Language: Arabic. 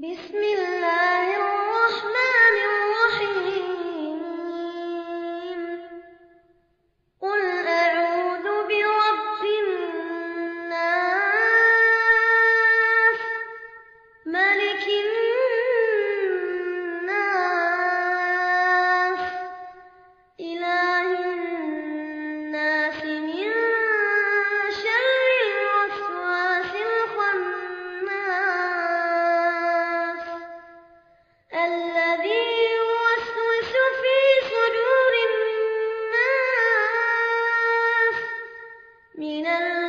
Bismillah. الذي يوسوس في صدور الناس من الناس